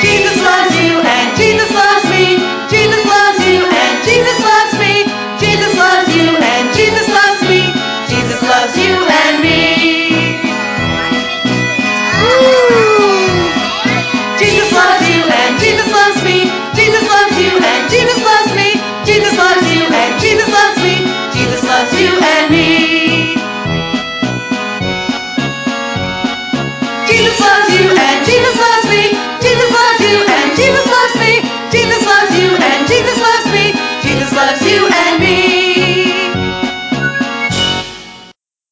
Jesus loves you and Jesus loves me. Jesus loves you and Jesus loves me. Jesus loves you and Jesus loves me. Jesus loves you and me. Ooh. Jesus loves you and Jesus loves me. Jesus loves you and Jesus loves me. Jesus loves you and Jesus loves me. Jesus loves you and me. Jesus loves you and Jesus